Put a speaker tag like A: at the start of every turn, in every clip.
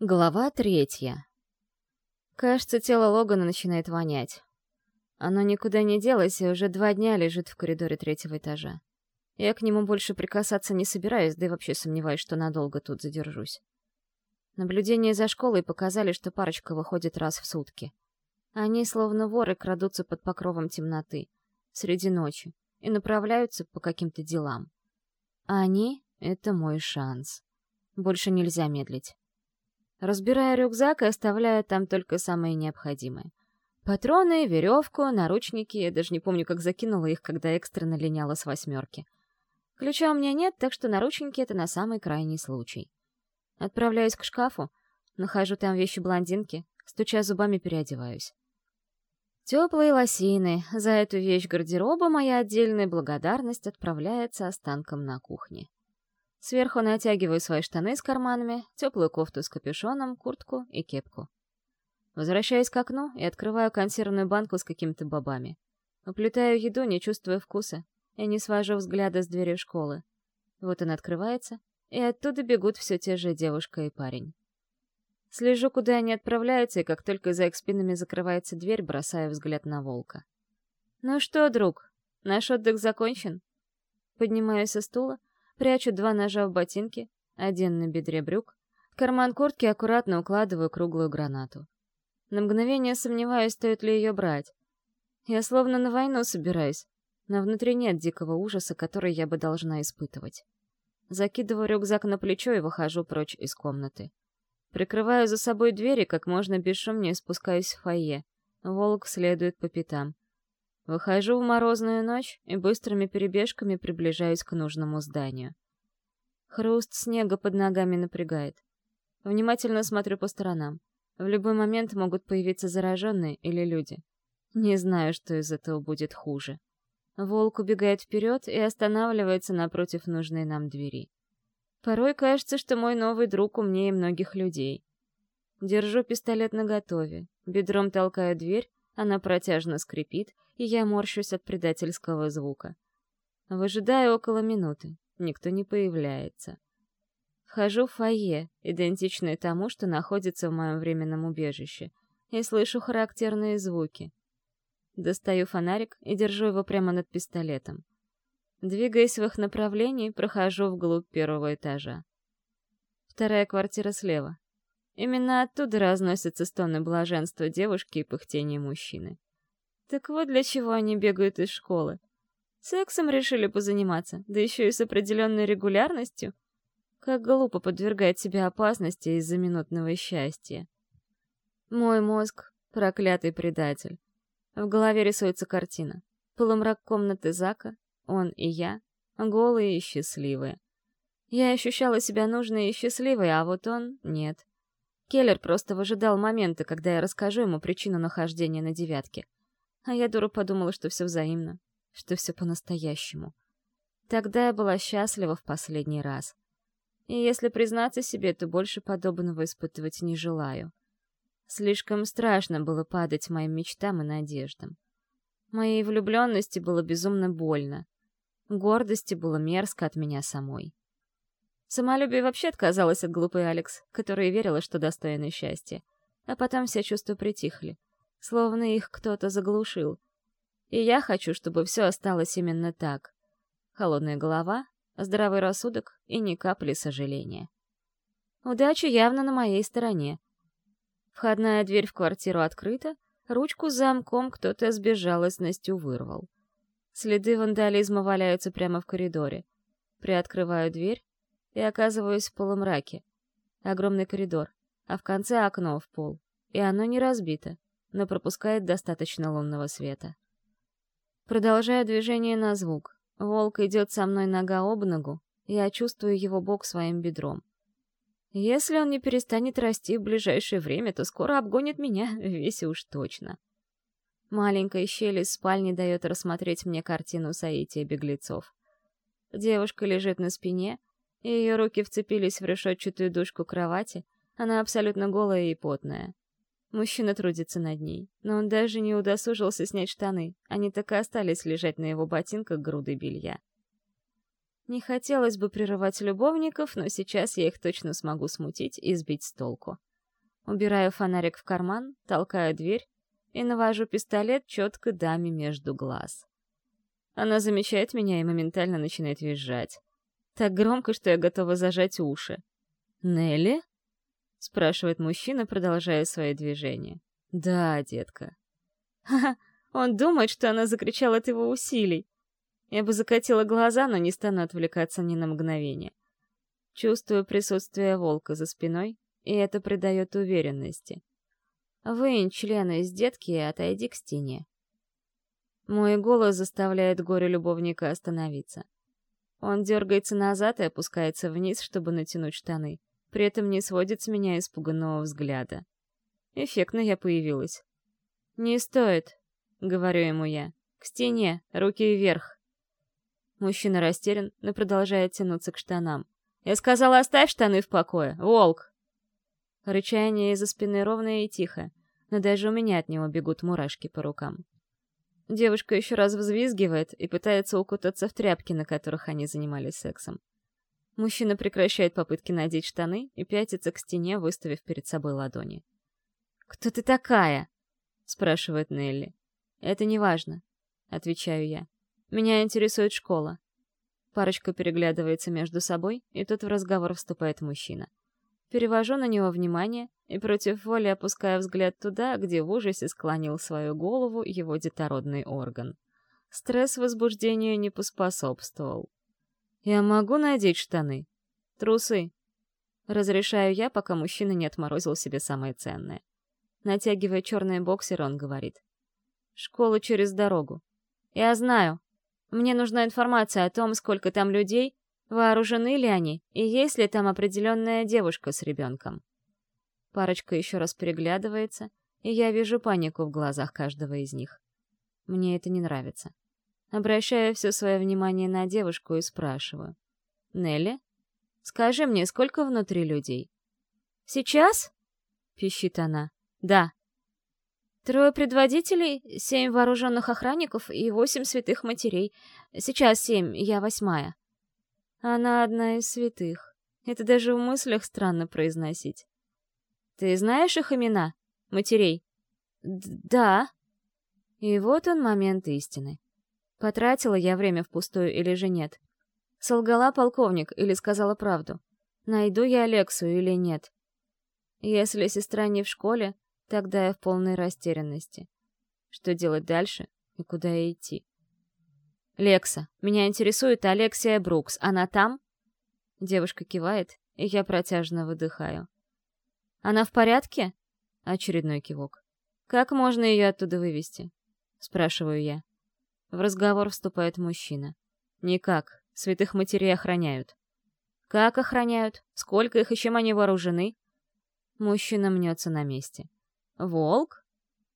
A: Глава третья. Кажется, тело Логана начинает вонять. Оно никуда не делось и уже два дня лежит в коридоре третьего этажа. Я к нему больше прикасаться не собираюсь, да и вообще сомневаюсь, что надолго тут задержусь. Наблюдения за школой показали, что парочка выходит раз в сутки. Они, словно воры, крадутся под покровом темноты, среди ночи, и направляются по каким-то делам. Они — это мой шанс. Больше нельзя медлить. Разбирая рюкзак и оставляя там только самое необходимое. Патроны, веревку, наручники, я даже не помню, как закинула их, когда экстренно линяла с восьмерки. Ключа у меня нет, так что наручники — это на самый крайний случай. Отправляюсь к шкафу, нахожу там вещи блондинки, стуча зубами переодеваюсь. Теплые лосины, за эту вещь гардероба моя отдельная благодарность отправляется останком на кухне. Сверху натягиваю свои штаны с карманами, теплую кофту с капюшоном, куртку и кепку. Возвращаюсь к окну и открываю консервную банку с какими-то бобами. Уплетаю еду, не чувствуя вкуса, и не свожу взгляда с двери школы. Вот он открывается, и оттуда бегут все те же девушка и парень. Слежу, куда они отправляются, и как только за их спинами закрывается дверь, бросаю взгляд на волка. «Ну что, друг, наш отдых закончен?» Поднимаюсь со стула Прячу два ножа в ботинки, один на бедре брюк. В карман куртки аккуратно укладываю круглую гранату. На мгновение сомневаюсь, стоит ли ее брать. Я словно на войну собираюсь, но внутри нет дикого ужаса, который я бы должна испытывать. Закидываю рюкзак на плечо и выхожу прочь из комнаты. Прикрываю за собой двери, как можно бесшумнее спускаюсь в фойе. Волк следует по пятам. Выхожу в морозную ночь и быстрыми перебежками приближаюсь к нужному зданию. Хруст снега под ногами напрягает. Внимательно смотрю по сторонам. В любой момент могут появиться зараженные или люди. Не знаю, что из этого будет хуже. Волк убегает вперед и останавливается напротив нужной нам двери. Порой кажется, что мой новый друг умнее многих людей. Держу пистолет наготове, бедром толкаю дверь, она протяжно скрипит, и я морщусь от предательского звука. Выжидаю около минуты. Никто не появляется. Вхожу в фойе, идентичное тому, что находится в моем временном убежище, и слышу характерные звуки. Достаю фонарик и держу его прямо над пистолетом. Двигаясь в их направлении, прохожу вглубь первого этажа. Вторая квартира слева. Именно оттуда разносятся стоны блаженства девушки и пыхтение мужчины. Так вот для чего они бегают из школы. Сексом решили позаниматься, да еще и с определенной регулярностью. Как глупо подвергать себя опасности из-за минутного счастья. Мой мозг — проклятый предатель. В голове рисуется картина. Полумрак комнаты Зака, он и я, голые и счастливые. Я ощущала себя нужной и счастливой, а вот он — нет. Келлер просто выжидал момента, когда я расскажу ему причину нахождения на девятке. А я, дура, подумала, что все взаимно, что все по-настоящему. Тогда я была счастлива в последний раз. И если признаться себе, то больше подобного испытывать не желаю. Слишком страшно было падать моим мечтам и надеждам. Моей влюбленности было безумно больно. Гордости было мерзко от меня самой. Самолюбие вообще отказалось от глупой Алекс, которая верила, что достойна счастья. А потом все чувства притихли словно их кто-то заглушил. И я хочу, чтобы все осталось именно так. Холодная голова, здравый рассудок и ни капли сожаления. Удача явно на моей стороне. Входная дверь в квартиру открыта, ручку с замком кто-то с безжалостностью вырвал. Следы вандализма валяются прямо в коридоре. Приоткрываю дверь и оказываюсь в полумраке. Огромный коридор, а в конце окно в пол. И оно не разбито но пропускает достаточно лунного света. Продолжая движение на звук. Волк идет со мной нога об ногу, я чувствую его бок своим бедром. Если он не перестанет расти в ближайшее время, то скоро обгонит меня, весь уж точно. Маленькая щель из спальни дает рассмотреть мне картину соития беглецов. Девушка лежит на спине, и ее руки вцепились в решетчатую дужку кровати, она абсолютно голая и потная. Мужчина трудится над ней, но он даже не удосужился снять штаны, они так и остались лежать на его ботинках груды белья. Не хотелось бы прерывать любовников, но сейчас я их точно смогу смутить и сбить с толку. Убираю фонарик в карман, толкаю дверь и навожу пистолет четко даме между глаз. Она замечает меня и моментально начинает визжать. Так громко, что я готова зажать уши. «Нелли?» — спрашивает мужчина, продолжая свои движения. «Да, детка». «Ха-ха, он думает, что она закричала от его усилий. Я бы закатила глаза, но не стану отвлекаться ни на мгновение. Чувствую присутствие волка за спиной, и это придает уверенности. Вынь члены из детки и отойди к стене. Мой голос заставляет горе-любовника остановиться. Он дергается назад и опускается вниз, чтобы натянуть штаны, при этом не сводит с меня испуганного взгляда. Эффектно я появилась. «Не стоит», — говорю ему я. «К стене, руки вверх». Мужчина растерян, но продолжает тянуться к штанам. «Я сказала, оставь штаны в покое, волк!» Рычание из-за спины ровное и тихо, но даже у меня от него бегут мурашки по рукам. Девушка еще раз взвизгивает и пытается укутаться в тряпки, на которых они занимались сексом. Мужчина прекращает попытки надеть штаны и пятится к стене, выставив перед собой ладони. «Кто ты такая?» — спрашивает Нелли. «Это не важно», — отвечаю я. «Меня интересует школа». Парочка переглядывается между собой, и тут в разговор вступает мужчина. Перевожу на него внимание и против воли опускаю взгляд туда, где в ужасе склонил свою голову его детородный орган. Стресс возбуждению не поспособствовал. «Я могу надеть штаны?» «Трусы». Разрешаю я, пока мужчина не отморозил себе самое ценное. Натягивая черные боксеры, он говорит. «Школа через дорогу. Я знаю. Мне нужна информация о том, сколько там людей, Вооружены ли они, и есть ли там определенная девушка с ребенком? Парочка еще раз переглядывается, и я вижу панику в глазах каждого из них. Мне это не нравится. Обращаю все свое внимание на девушку и спрашиваю. «Нелли, скажи мне, сколько внутри людей?» «Сейчас?» — пищит она. «Да». «Трое предводителей, семь вооруженных охранников и восемь святых матерей. Сейчас семь, я восьмая». Она одна из святых. Это даже в мыслях странно произносить. Ты знаешь их имена? Матерей? Д да. И вот он момент истины. Потратила я время впустую или же нет? Солгала полковник или сказала правду? Найду я Алексу или нет? Если сестра не в школе, тогда я в полной растерянности. Что делать дальше и куда идти? «Лекса, меня интересует Алексия Брукс. Она там?» Девушка кивает, и я протяжно выдыхаю. «Она в порядке?» Очередной кивок. «Как можно ее оттуда вывести?» Спрашиваю я. В разговор вступает мужчина. «Никак. Святых матерей охраняют». «Как охраняют? Сколько их и чем они вооружены?» Мужчина мнется на месте. «Волк?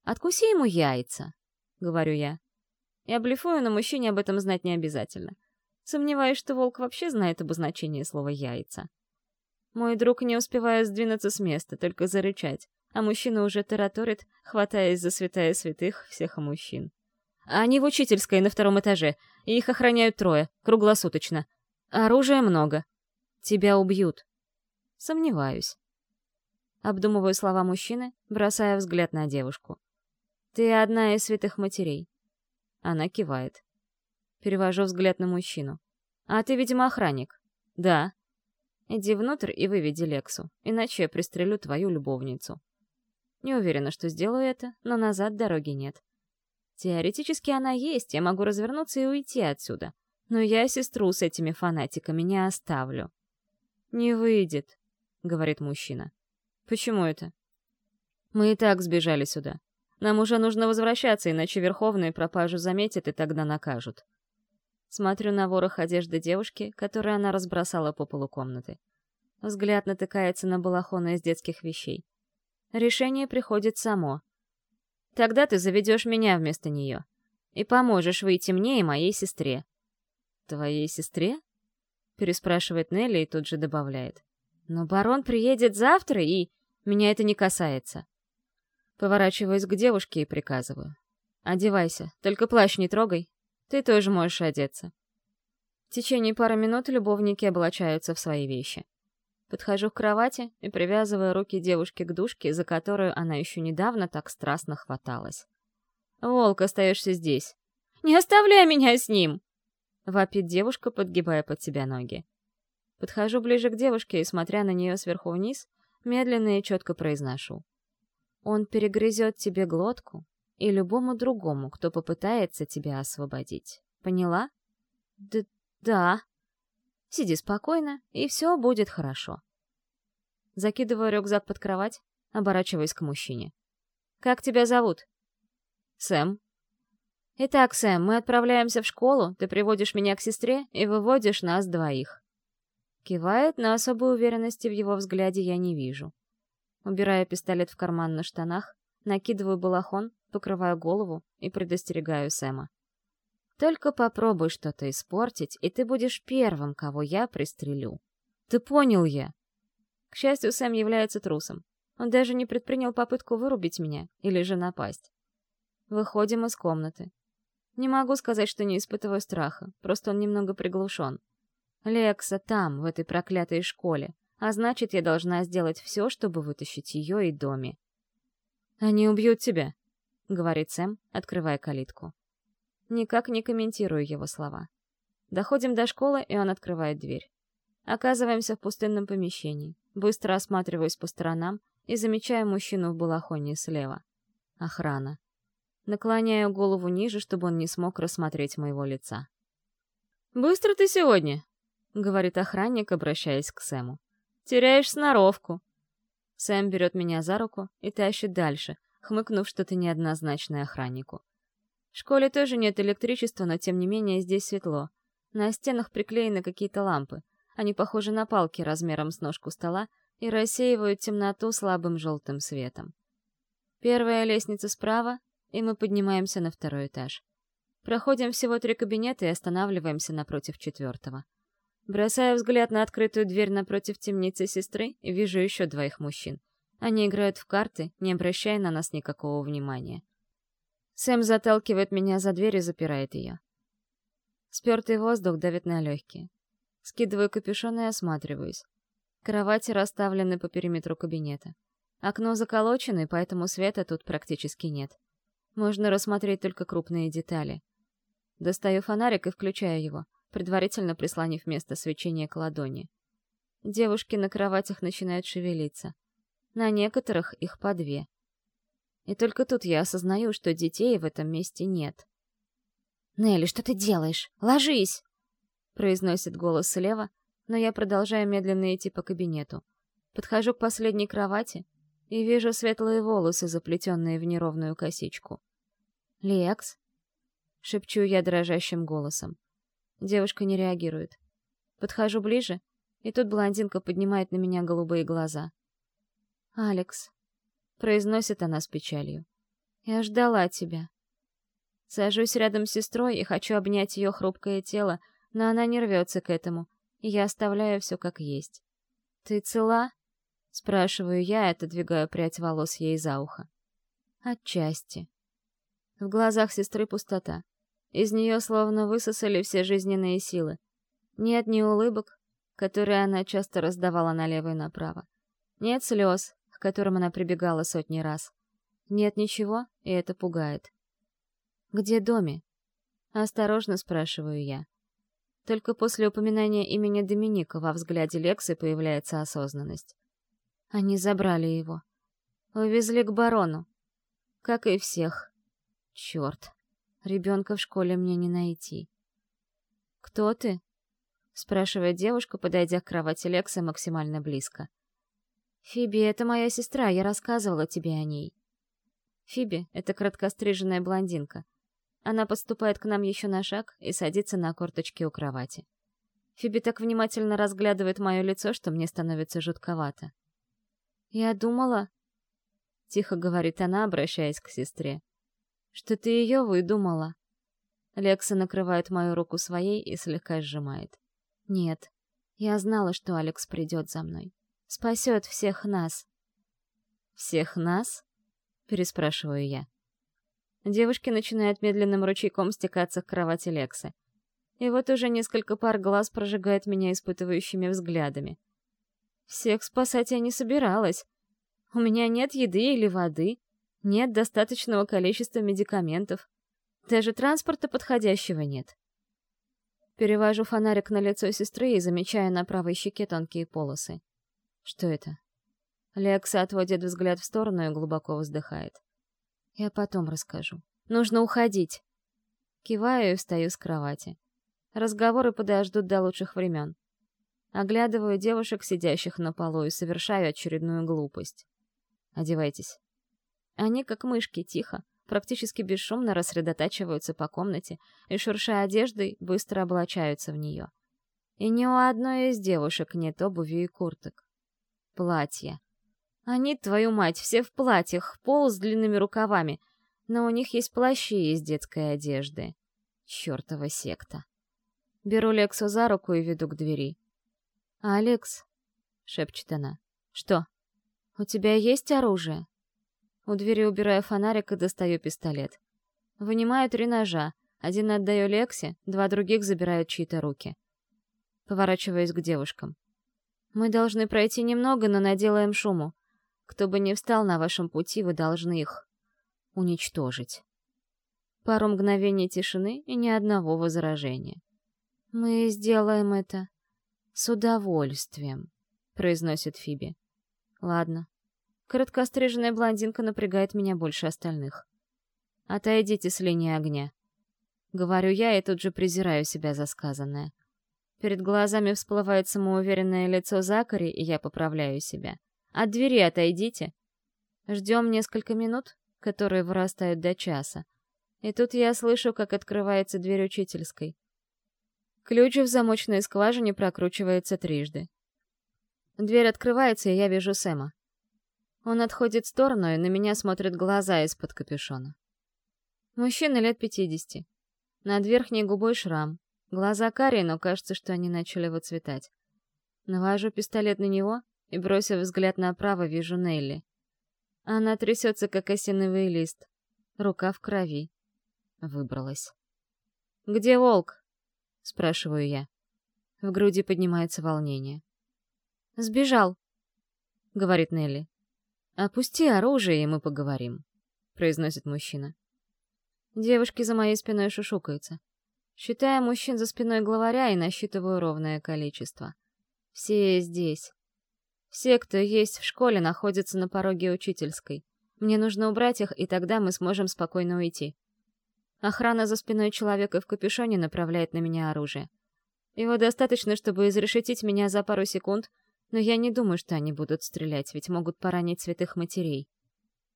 A: Откуси ему яйца», — говорю я. Я блефую, но мужчине об этом знать не обязательно. Сомневаюсь, что волк вообще знает обозначение слова «яйца». Мой друг не успевает сдвинуться с места, только зарычать, а мужчина уже тараторит, хватаясь за святая святых всех мужчин. Они в учительской на втором этаже, и их охраняют трое, круглосуточно. Оружия много. Тебя убьют. Сомневаюсь. Обдумываю слова мужчины, бросая взгляд на девушку. Ты одна из святых матерей. Она кивает. Перевожу взгляд на мужчину. «А ты, видимо, охранник?» «Да». «Иди внутрь и выведи Лексу, иначе я пристрелю твою любовницу». Не уверена, что сделаю это, но назад дороги нет. Теоретически она есть, я могу развернуться и уйти отсюда. Но я сестру с этими фанатиками не оставлю. «Не выйдет», — говорит мужчина. «Почему это?» «Мы и так сбежали сюда. Нам уже нужно возвращаться, иначе Верховные пропажу заметят и тогда накажут. Смотрю на ворох одежды девушки, которую она разбросала по полу комнаты. Взгляд натыкается на балахоны из детских вещей. Решение приходит само. Тогда ты заведешь меня вместо нее. И поможешь выйти мне и моей сестре. «Твоей сестре?» — переспрашивает Нелли и тут же добавляет. «Но барон приедет завтра, и... Меня это не касается». Поворачиваюсь к девушке и приказываю. «Одевайся, только плащ не трогай. Ты тоже можешь одеться». В течение пары минут любовники облачаются в свои вещи. Подхожу к кровати и привязываю руки девушки к дужке, за которую она еще недавно так страстно хваталась. «Волк, остаешься здесь!» «Не оставляй меня с ним!» — вопит девушка, подгибая под себя ноги. Подхожу ближе к девушке и, смотря на нее сверху вниз, медленно и четко произношу. «Он перегрызет тебе глотку и любому другому, кто попытается тебя освободить. Поняла?» «Да... да», Сиди спокойно, и все будет хорошо. Закидываю рюкзак под кровать, оборачиваясь к мужчине. «Как тебя зовут?» «Сэм». «Итак, Сэм, мы отправляемся в школу, ты приводишь меня к сестре и выводишь нас двоих». Кивает, но особой уверенности в его взгляде я не вижу. Убираю пистолет в карман на штанах, накидываю балахон, покрываю голову и предостерегаю Сэма. Только попробуй что-то испортить, и ты будешь первым, кого я пристрелю. Ты понял я? К счастью, Сэм является трусом. Он даже не предпринял попытку вырубить меня или же напасть. Выходим из комнаты. Не могу сказать, что не испытываю страха, просто он немного приглушен. Лекса там, в этой проклятой школе, а значит, я должна сделать все, чтобы вытащить ее и Доми. «Они убьют тебя», — говорит Сэм, открывая калитку. Никак не комментирую его слова. Доходим до школы, и он открывает дверь. Оказываемся в пустынном помещении. Быстро осматриваюсь по сторонам и замечаю мужчину в балахоне слева. Охрана. Наклоняю голову ниже, чтобы он не смог рассмотреть моего лица. «Быстро ты сегодня!» — говорит охранник, обращаясь к Сэму. «Теряешь сноровку!» Сэм берет меня за руку и тащит дальше, хмыкнув что-то неоднозначное охраннику. В школе тоже нет электричества, но тем не менее здесь светло. На стенах приклеены какие-то лампы. Они похожи на палки размером с ножку стола и рассеивают темноту слабым желтым светом. Первая лестница справа, и мы поднимаемся на второй этаж. Проходим всего три кабинета и останавливаемся напротив четвертого. Бросаю взгляд на открытую дверь напротив темницы сестры вижу еще двоих мужчин. Они играют в карты, не обращая на нас никакого внимания. Сэм заталкивает меня за дверь и запирает ее. Спертый воздух давит на легкие. Скидываю капюшон и осматриваюсь. Кровати расставлены по периметру кабинета. Окно заколочено, и поэтому света тут практически нет. Можно рассмотреть только крупные детали. Достаю фонарик и включаю его, предварительно прислонив место свечения к ладони. Девушки на кроватях начинают шевелиться. На некоторых их по две — и только тут я осознаю, что детей в этом месте нет. «Нелли, что ты делаешь? Ложись!» произносит голос слева, но я продолжаю медленно идти по кабинету. Подхожу к последней кровати и вижу светлые волосы, заплетенные в неровную косичку. «Лекс?» — шепчу я дрожащим голосом. Девушка не реагирует. Подхожу ближе, и тут блондинка поднимает на меня голубые глаза. «Алекс», произносит она с печалью. «Я ждала тебя». Сажусь рядом с сестрой и хочу обнять ее хрупкое тело, но она не рвется к этому, и я оставляю все как есть. «Ты цела?» — спрашиваю я и отодвигаю прядь волос ей за ухо. «Отчасти». В глазах сестры пустота. Из нее словно высосали все жизненные силы. Нет ни улыбок, которые она часто раздавала налево и направо. Нет слез, к которым она прибегала сотни раз. Нет ничего, и это пугает. «Где Доми?» Осторожно спрашиваю я. Только после упоминания имени Доминика во взгляде Лексы появляется осознанность. Они забрали его. Увезли к барону. Как и всех. Черт. Ребенка в школе мне не найти. «Кто ты?» — спрашивает девушка, подойдя к кровати Лекса максимально близко. «Фиби — это моя сестра, я рассказывала тебе о ней». Фиби — это краткостриженная блондинка. Она подступает к нам еще на шаг и садится на корточки у кровати. Фиби так внимательно разглядывает мое лицо, что мне становится жутковато. «Я думала...» — тихо говорит она, обращаясь к сестре. «Что ты ее выдумала?» Лекса накрывает мою руку своей и слегка сжимает. «Нет, я знала, что Алекс придет за мной спасет всех нас. «Всех нас?» — переспрашиваю я. Девушки начинают медленным ручейком стекаться к кровати Лексы. И вот уже несколько пар глаз прожигают меня испытывающими взглядами. Всех спасать я не собиралась. У меня нет еды или воды, нет достаточного количества медикаментов. Даже транспорта подходящего нет. Перевожу фонарик на лицо сестры и замечаю на правой щеке тонкие полосы. Что это? Лекса отводит взгляд в сторону и глубоко вздыхает. Я потом расскажу. Нужно уходить. Киваю и встаю с кровати. Разговоры подождут до лучших времен. Оглядываю девушек, сидящих на полу, и совершаю очередную глупость. Одевайтесь. Они, как мышки, тихо, практически бесшумно рассредотачиваются по комнате и, шурша одеждой, быстро облачаются в нее. И ни у одной из девушек нет обуви и курток. Платья. Они, твою мать, все в платьях, пол с длинными рукавами, но у них есть плащи из детской одежды. Чёртова секта. Беру Лексу за руку и веду к двери. «Алекс», — шепчет она, — «что? У тебя есть оружие?» У двери убираю фонарик и достаю пистолет. Вынимаю три ножа. Один отдаю Лексе, два других забирают чьи-то руки. Поворачиваюсь к девушкам. «Мы должны пройти немного, но наделаем шуму. Кто бы ни встал на вашем пути, вы должны их уничтожить». Пару мгновений тишины и ни одного возражения. «Мы сделаем это с удовольствием», — произносит Фиби. «Ладно, Короткостриженная блондинка напрягает меня больше остальных. «Отойдите с линии огня». Говорю я и тут же презираю себя за сказанное. Перед глазами всплывает самоуверенное лицо Закари, и я поправляю себя. «От двери отойдите». Ждем несколько минут, которые вырастают до часа. И тут я слышу, как открывается дверь учительской. Ключ в замочной скважине прокручивается трижды. Дверь открывается, и я вижу Сэма. Он отходит в сторону, и на меня смотрят глаза из-под капюшона. Мужчина лет пятидесяти. Над верхней губой шрам. Глаза карие, но кажется, что они начали выцветать. Навожу пистолет на него и, бросив взгляд направо, вижу Нелли. Она трясется, как осиновый лист. Рука в крови. Выбралась. «Где волк?» — спрашиваю я. В груди поднимается волнение. «Сбежал», — говорит Нелли. «Опусти оружие, и мы поговорим», — произносит мужчина. Девушки за моей спиной шушукаются. Считаю мужчин за спиной главаря и насчитываю ровное количество. Все здесь. Все, кто есть в школе, находятся на пороге учительской. Мне нужно убрать их, и тогда мы сможем спокойно уйти. Охрана за спиной человека в капюшоне направляет на меня оружие. Его достаточно, чтобы изрешетить меня за пару секунд, но я не думаю, что они будут стрелять, ведь могут поранить святых матерей.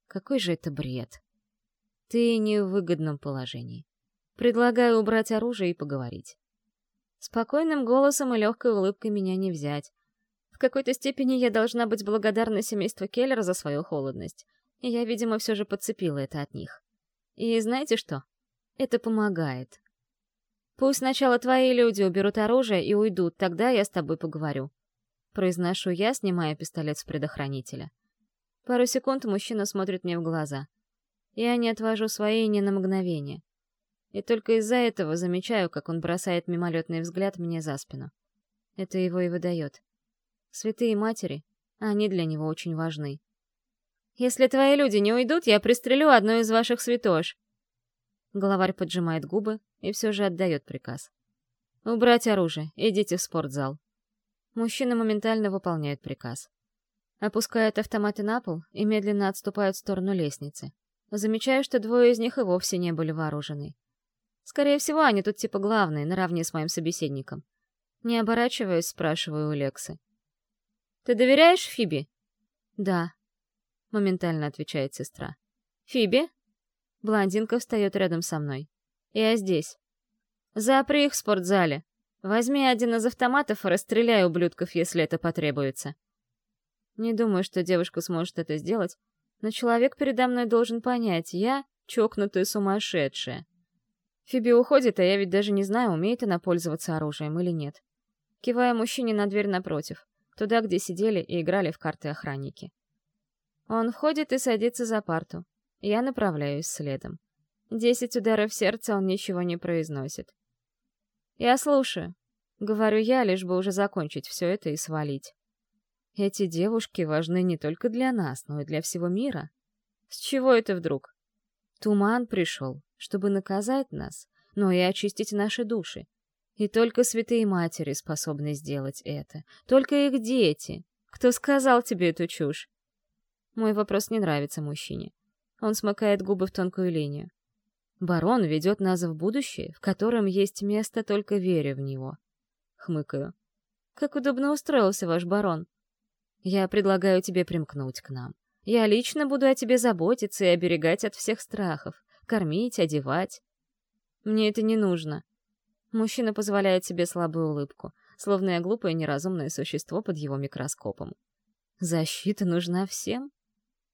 A: Какой же это бред. Ты не в выгодном положении. Предлагаю убрать оружие и поговорить. Спокойным голосом и легкой улыбкой меня не взять. В какой-то степени я должна быть благодарна семейству Келлера за свою холодность. И я, видимо, все же подцепила это от них. И знаете что? Это помогает. Пусть сначала твои люди уберут оружие и уйдут, тогда я с тобой поговорю. Произношу я, снимая пистолет с предохранителя. Пару секунд мужчина смотрит мне в глаза. Я не отвожу свои ни на мгновение. И только из-за этого замечаю, как он бросает мимолетный взгляд мне за спину. Это его и выдает. Святые матери, они для него очень важны. «Если твои люди не уйдут, я пристрелю одну из ваших святош!» Главарь поджимает губы и все же отдает приказ. «Убрать оружие, идите в спортзал». Мужчины моментально выполняют приказ. Опускают автоматы на пол и медленно отступают в сторону лестницы. Замечаю, что двое из них и вовсе не были вооружены. Скорее всего, они тут типа главные, наравне с моим собеседником. Не оборачиваясь, спрашиваю у Лексы. «Ты доверяешь Фиби?» «Да», — моментально отвечает сестра. «Фиби?» Блондинка встает рядом со мной. «Я здесь. Запри их в спортзале. Возьми один из автоматов и расстреляй ублюдков, если это потребуется. Не думаю, что девушка сможет это сделать, но человек передо мной должен понять, я чокнутая сумасшедшая. Фиби уходит, а я ведь даже не знаю, умеет она пользоваться оружием или нет. Кивая мужчине на дверь напротив, туда, где сидели и играли в карты охранники. Он входит и садится за парту. Я направляюсь следом. Десять ударов сердца он ничего не произносит. «Я слушаю», — говорю я, лишь бы уже закончить все это и свалить. Эти девушки важны не только для нас, но и для всего мира. С чего это вдруг? Туман пришел, чтобы наказать нас, но и очистить наши души. И только святые матери способны сделать это. Только их дети. Кто сказал тебе эту чушь? Мой вопрос не нравится мужчине. Он смыкает губы в тонкую линию. Барон ведет нас в будущее, в котором есть место только вере в него. Хмыкаю. Как удобно устроился ваш барон. Я предлагаю тебе примкнуть к нам. Я лично буду о тебе заботиться и оберегать от всех страхов. Кормить, одевать. Мне это не нужно. Мужчина позволяет себе слабую улыбку, словно я глупое неразумное существо под его микроскопом. Защита нужна всем?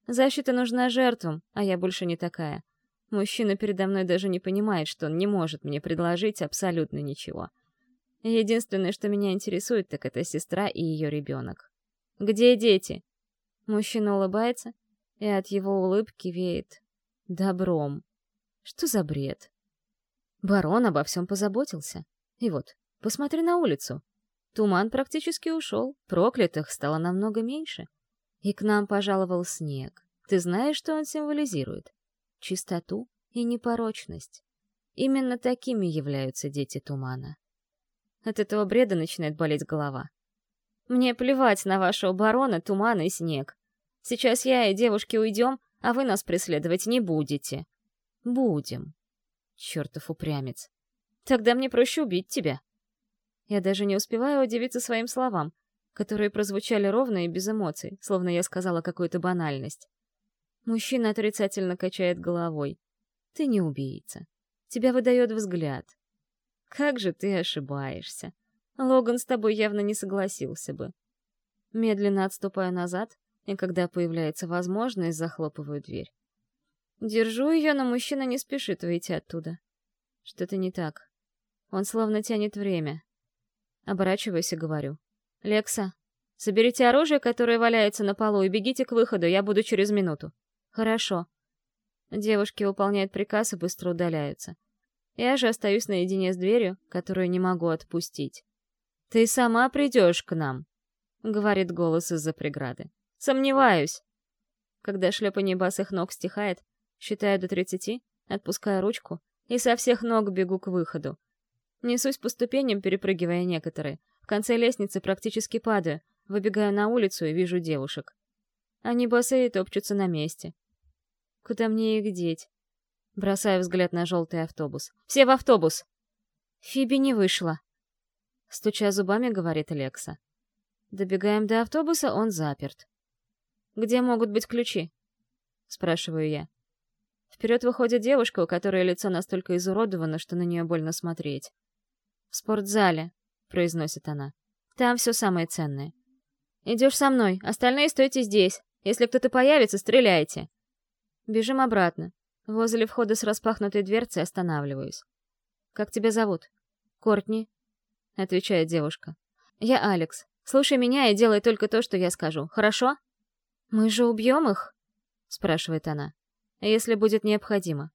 A: Защита нужна жертвам, а я больше не такая. Мужчина передо мной даже не понимает, что он не может мне предложить абсолютно ничего. Единственное, что меня интересует, так это сестра и ее ребенок. «Где дети?» Мужчина улыбается, и от его улыбки веет добром. Что за бред? Барон обо всем позаботился. И вот, посмотри на улицу. Туман практически ушел, проклятых стало намного меньше. И к нам пожаловал снег. Ты знаешь, что он символизирует? Чистоту и непорочность. Именно такими являются дети тумана. От этого бреда начинает болеть голова. Мне плевать на вашего барона, туман и снег. Сейчас я и девушки уйдем, а вы нас преследовать не будете. Будем. Чертов упрямец. Тогда мне проще убить тебя. Я даже не успеваю удивиться своим словам которые прозвучали ровно и без эмоций, словно я сказала какую-то банальность. Мужчина отрицательно качает головой. «Ты не убийца. Тебя выдает взгляд. Как же ты ошибаешься. Логан с тобой явно не согласился бы». Медленно отступаю назад, и когда появляется возможность, захлопываю дверь. Держу ее, но мужчина не спешит выйти оттуда. Что-то не так. Он словно тянет время. Оборачиваюсь и говорю. «Лекса, соберите оружие, которое валяется на полу, и бегите к выходу, я буду через минуту». «Хорошо». Девушки выполняют приказ и быстро удаляются. Я же остаюсь наедине с дверью, которую не могу отпустить. «Ты сама придешь к нам», — говорит голос из-за преграды. «Сомневаюсь». Когда шлепанье босых ног стихает, считаю до тридцати, отпускаю ручку и со всех ног бегу к выходу. Несусь по ступеням, перепрыгивая некоторые, конце лестницы практически падаю, выбегаю на улицу и вижу девушек. Они босые топчутся на месте. Куда мне их деть? Бросаю взгляд на желтый автобус. «Все в автобус!» Фиби не вышла. Стуча зубами, говорит Лекса. Добегаем до автобуса, он заперт. «Где могут быть ключи?» Спрашиваю я. Вперед выходит девушка, у которой лицо настолько изуродовано, что на нее больно смотреть. «В спортзале», произносит она. «Там все самое ценное. Идешь со мной, остальные стойте здесь. Если кто-то появится, стреляйте». Бежим обратно. Возле входа с распахнутой дверцей останавливаюсь. «Как тебя зовут?» «Кортни», — отвечает девушка. «Я Алекс. Слушай меня и делай только то, что я скажу. Хорошо?» «Мы же убьем их?» — спрашивает она. «Если будет необходимо».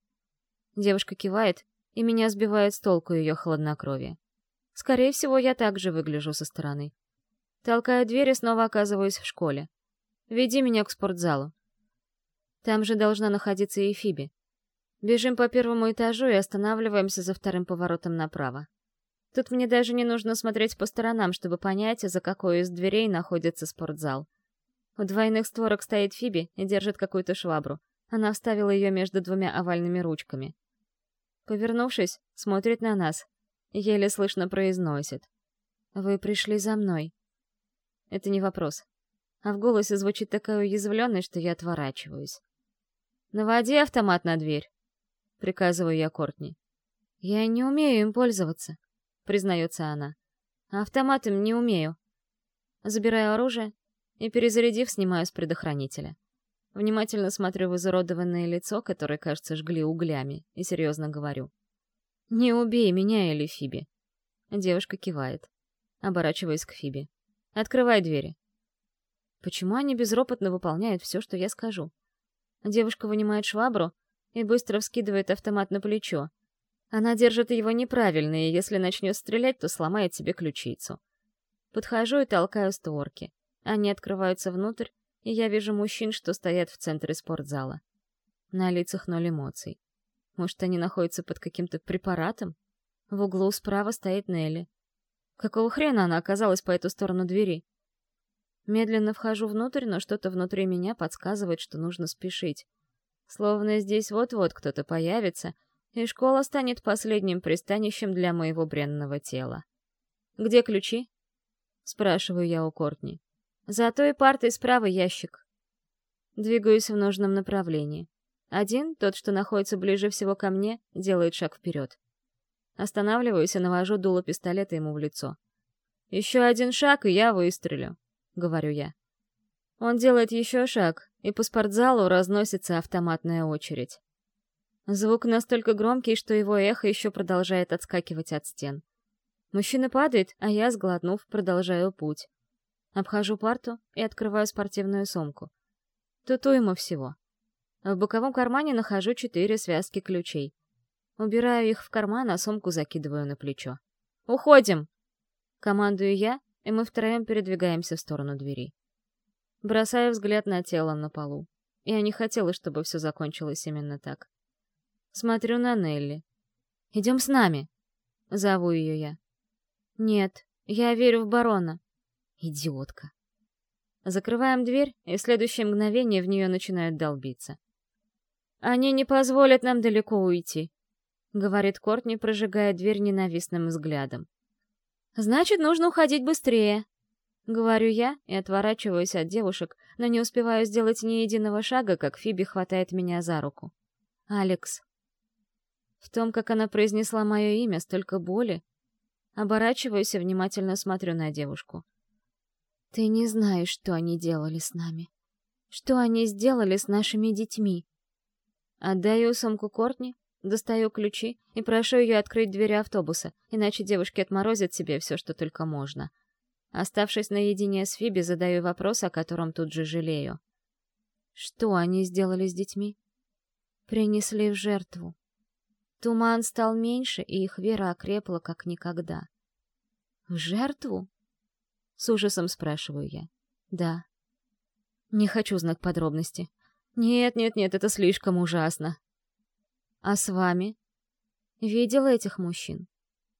A: Девушка кивает, и меня сбивает с толку ее хладнокровие. Скорее всего, я также выгляжу со стороны. Толкаю дверь и снова оказываюсь в школе. Веди меня к спортзалу. Там же должна находиться и Фиби. Бежим по первому этажу и останавливаемся за вторым поворотом направо. Тут мне даже не нужно смотреть по сторонам, чтобы понять, за какой из дверей находится спортзал. У двойных створок стоит Фиби и держит какую-то швабру. Она вставила ее между двумя овальными ручками. Повернувшись, смотрит на нас, еле слышно произносит. «Вы пришли за мной». Это не вопрос. А в голосе звучит такая уязвленность, что я отворачиваюсь. «Наводи автомат на дверь», — приказываю я Кортни. «Я не умею им пользоваться», — признается она. «Автоматом не умею». Забираю оружие и, перезарядив, снимаю с предохранителя. Внимательно смотрю в изуродованное лицо, которое, кажется, жгли углями, и серьезно говорю. «Не убей меня или Фиби». Девушка кивает. Оборачиваясь к Фиби. «Открывай двери». Почему они безропотно выполняют все, что я скажу? Девушка вынимает швабру и быстро вскидывает автомат на плечо. Она держит его неправильно, и если начнет стрелять, то сломает себе ключицу. Подхожу и толкаю створки. Они открываются внутрь, и я вижу мужчин, что стоят в центре спортзала. На лицах ноль эмоций. Может, они находятся под каким-то препаратом? В углу справа стоит Нелли. Какого хрена она оказалась по эту сторону двери? Медленно вхожу внутрь, но что-то внутри меня подсказывает, что нужно спешить. Словно здесь вот-вот кто-то появится, и школа станет последним пристанищем для моего бренного тела. «Где ключи?» — спрашиваю я у Кортни. «За той партой справа ящик». Двигаюсь в нужном направлении. Один, тот, что находится ближе всего ко мне, делает шаг вперед. Останавливаюсь и навожу дуло пистолета ему в лицо. «Еще один шаг, и я выстрелю», — говорю я. Он делает еще шаг, и по спортзалу разносится автоматная очередь. Звук настолько громкий, что его эхо еще продолжает отскакивать от стен. Мужчина падает, а я, сглотнув, продолжаю путь. Обхожу парту и открываю спортивную сумку. Тут уйма всего. В боковом кармане нахожу четыре связки ключей. Убираю их в карман, а сумку закидываю на плечо. «Уходим!» Командую я, и мы втроем передвигаемся в сторону двери. Бросаю взгляд на тело на полу. Я не хотела, чтобы все закончилось именно так. Смотрю на Нелли. «Идем с нами!» — зову ее я. «Нет, я верю в барона». «Идиотка!» Закрываем дверь, и в следующее мгновение в нее начинают долбиться. «Они не позволят нам далеко уйти», — говорит Кортни, прожигая дверь ненавистным взглядом. «Значит, нужно уходить быстрее», — говорю я и отворачиваюсь от девушек, но не успеваю сделать ни единого шага, как Фиби хватает меня за руку. «Алекс». В том, как она произнесла мое имя, столько боли. Оборачиваюсь и внимательно смотрю на девушку. «Ты не знаешь, что они делали с нами. Что они сделали с нашими детьми?» Отдаю сумку Кортни, достаю ключи и прошу ее открыть двери автобуса, иначе девушки отморозят себе все, что только можно. Оставшись наедине с Фиби, задаю вопрос, о котором тут же жалею. Что они сделали с детьми? Принесли в жертву. Туман стал меньше, и их вера окрепла, как никогда. «В жертву?» С ужасом спрашиваю я. «Да». Не хочу знать подробности. Нет, нет, нет, это слишком ужасно. А с вами? Видела этих мужчин?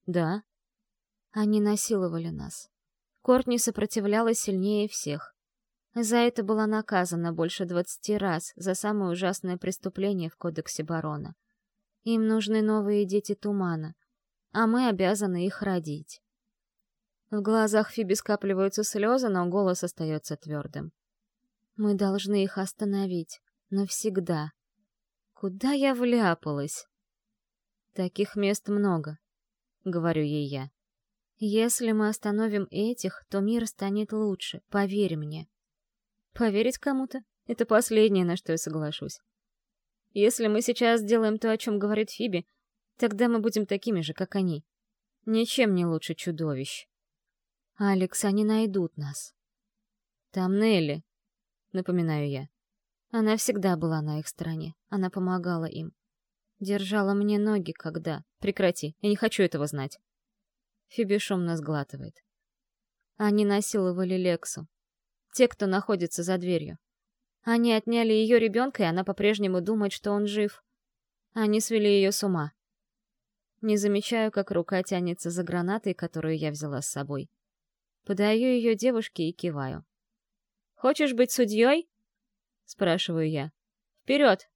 A: Да. Они насиловали нас. Кортни сопротивлялась сильнее всех. За это была наказана больше двадцати раз за самое ужасное преступление в Кодексе Барона. Им нужны новые дети Тумана, а мы обязаны их родить. В глазах Фиби скапливаются слезы, но голос остается твердым. Мы должны их остановить. Навсегда. Куда я вляпалась? Таких мест много, говорю ей я. Если мы остановим этих, то мир станет лучше, поверь мне. Поверить кому-то — это последнее, на что я соглашусь. Если мы сейчас сделаем то, о чем говорит Фиби, тогда мы будем такими же, как они. Ничем не лучше чудовищ. Алекс, они найдут нас. Там Нелли, напоминаю я. Она всегда была на их стороне. Она помогала им. Держала мне ноги, когда... Прекрати, я не хочу этого знать. Фиби шумно сглатывает. Они насиловали Лексу. Те, кто находится за дверью. Они отняли ее ребенка, и она по-прежнему думает, что он жив. Они свели ее с ума. Не замечаю, как рука тянется за гранатой, которую я взяла с собой. Подаю ее девушке и киваю. «Хочешь быть судьей?» — спрашиваю я. «Вперед!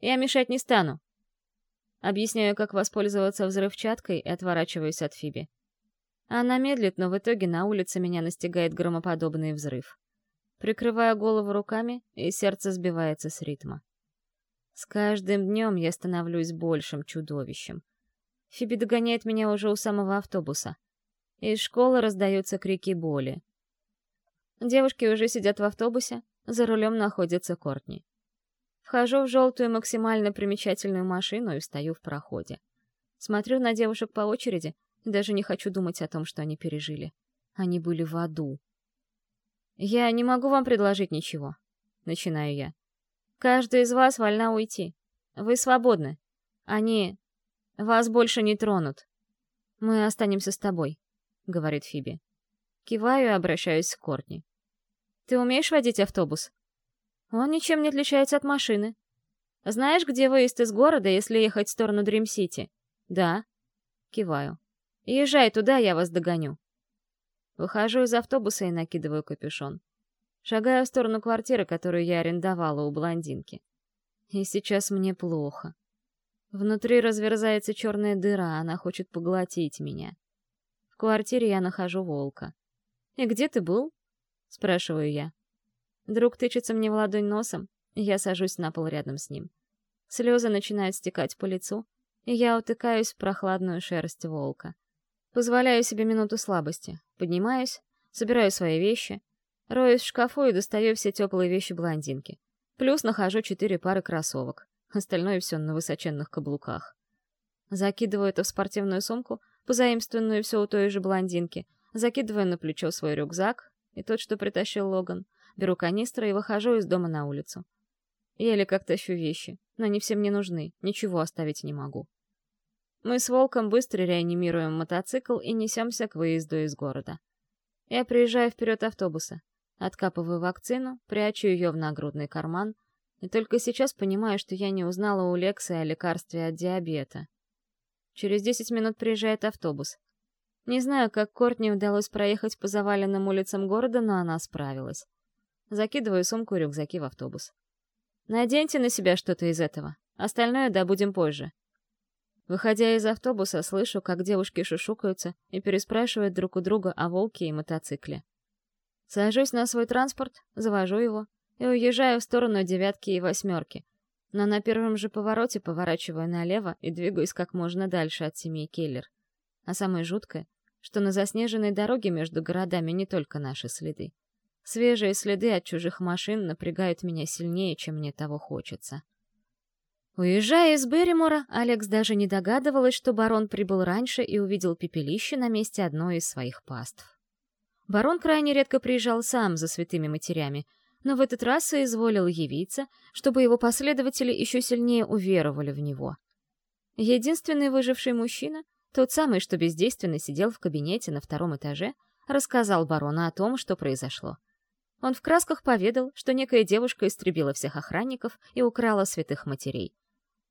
A: Я мешать не стану!» Объясняю, как воспользоваться взрывчаткой и отворачиваюсь от Фиби. Она медлит, но в итоге на улице меня настигает громоподобный взрыв. Прикрываю голову руками, и сердце сбивается с ритма. С каждым днем я становлюсь большим чудовищем. Фиби догоняет меня уже у самого автобуса. Из школы раздаются крики боли. Девушки уже сидят в автобусе, за рулем находится Кортни. Вхожу в желтую максимально примечательную машину и встаю в проходе. Смотрю на девушек по очереди и даже не хочу думать о том, что они пережили. Они были в аду. «Я не могу вам предложить ничего», — начинаю я. «Каждая из вас вольна уйти. Вы свободны. Они... вас больше не тронут. Мы останемся с тобой», — говорит Фиби. Киваю и обращаюсь к Кортни. Ты умеешь водить автобус? Он ничем не отличается от машины. Знаешь, где выезд из города, если ехать в сторону Дрим-Сити? Да. Киваю. Езжай туда, я вас догоню. Выхожу из автобуса и накидываю капюшон. Шагаю в сторону квартиры, которую я арендовала у блондинки. И сейчас мне плохо. Внутри разверзается черная дыра, она хочет поглотить меня. В квартире я нахожу волка. «И где ты был?» — спрашиваю я. Друг тычется мне в ладонь носом, я сажусь на пол рядом с ним. Слезы начинают стекать по лицу, и я утыкаюсь в прохладную шерсть волка. Позволяю себе минуту слабости, поднимаюсь, собираю свои вещи, роюсь в шкафу и достаю все теплые вещи блондинки. Плюс нахожу четыре пары кроссовок. Остальное все на высоченных каблуках. Закидываю это в спортивную сумку, позаимствованную все у той же блондинки, закидываю на плечо свой рюкзак и тот, что притащил Логан, беру канистры и выхожу из дома на улицу. Еле как тащу вещи, но они все мне нужны, ничего оставить не могу. Мы с Волком быстро реанимируем мотоцикл и несемся к выезду из города. Я приезжаю вперед автобуса, откапываю вакцину, прячу ее в нагрудный карман — и только сейчас понимаю, что я не узнала у Лексы о лекарстве от диабета. Через 10 минут приезжает автобус. Не знаю, как Кортни удалось проехать по заваленным улицам города, но она справилась. Закидываю сумку и рюкзаки в автобус. Наденьте на себя что-то из этого. Остальное добудем позже. Выходя из автобуса, слышу, как девушки шушукаются и переспрашивают друг у друга о волке и мотоцикле. Сажусь на свой транспорт, завожу его, и уезжаю в сторону девятки и восьмерки. Но на первом же повороте поворачиваю налево и двигаюсь как можно дальше от семьи Келлер. А самое жуткое, что на заснеженной дороге между городами не только наши следы. Свежие следы от чужих машин напрягают меня сильнее, чем мне того хочется. Уезжая из Берримора, Алекс даже не догадывалась, что барон прибыл раньше и увидел пепелище на месте одной из своих паств. Барон крайне редко приезжал сам за святыми матерями — но в этот раз соизволил явиться, чтобы его последователи еще сильнее уверовали в него. Единственный выживший мужчина, тот самый, что бездейственно сидел в кабинете на втором этаже, рассказал барону о том, что произошло. Он в красках поведал, что некая девушка истребила всех охранников и украла святых матерей.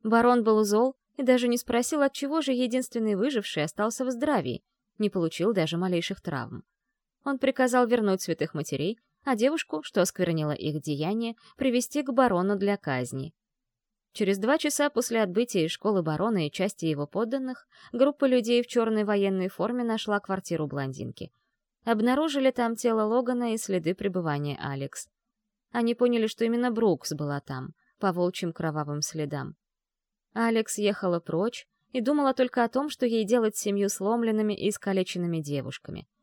A: Барон был зол и даже не спросил, от чего же единственный выживший остался в здравии, не получил даже малейших травм. Он приказал вернуть святых матерей, а девушку, что осквернила их деяние, привести к барону для казни. Через два часа после отбытия из школы барона и части его подданных, группа людей в черной военной форме нашла квартиру блондинки. Обнаружили там тело Логана и следы пребывания Алекс. Они поняли, что именно Брукс была там, по волчьим кровавым следам. Алекс ехала прочь и думала только о том, что ей делать с семью сломленными и искалеченными девушками —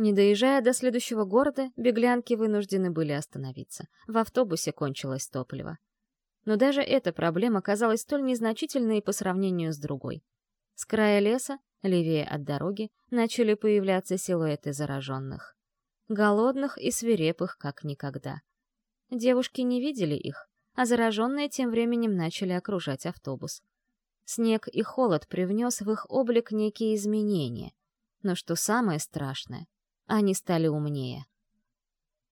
A: не доезжая до следующего города, беглянки вынуждены были остановиться. В автобусе кончилось топливо. Но даже эта проблема казалась столь незначительной по сравнению с другой. С края леса, левее от дороги, начали появляться силуэты зараженных. Голодных и свирепых, как никогда. Девушки не видели их, а зараженные тем временем начали окружать автобус. Снег и холод привнес в их облик некие изменения. Но что самое страшное, они стали умнее.